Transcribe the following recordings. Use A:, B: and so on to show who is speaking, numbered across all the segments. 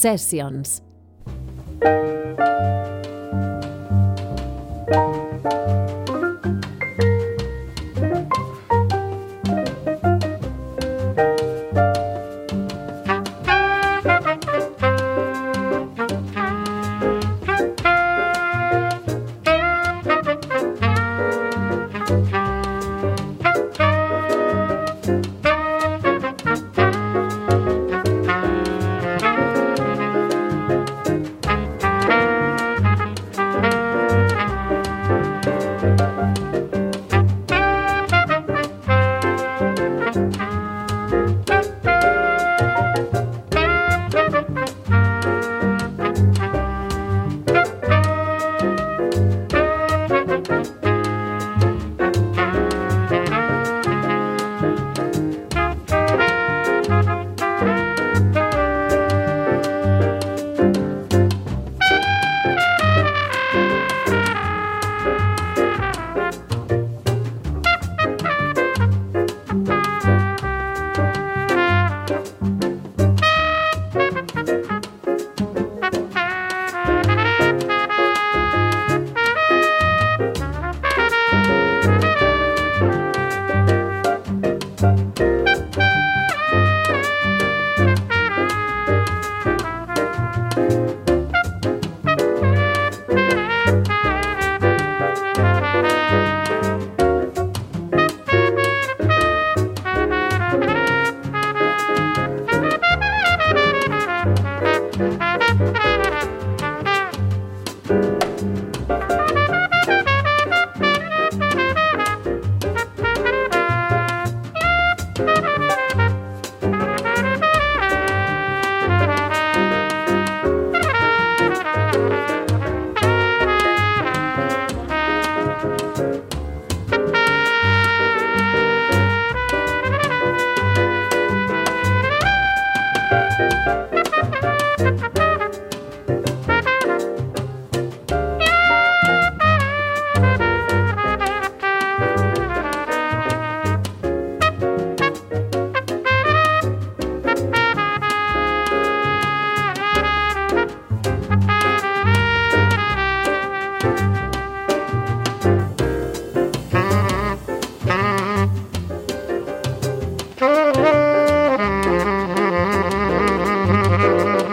A: Sessions.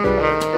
A: Música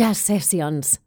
A: Jazz Sessions.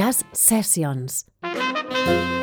A: Jazz Sessions.
B: Jazz Sessions.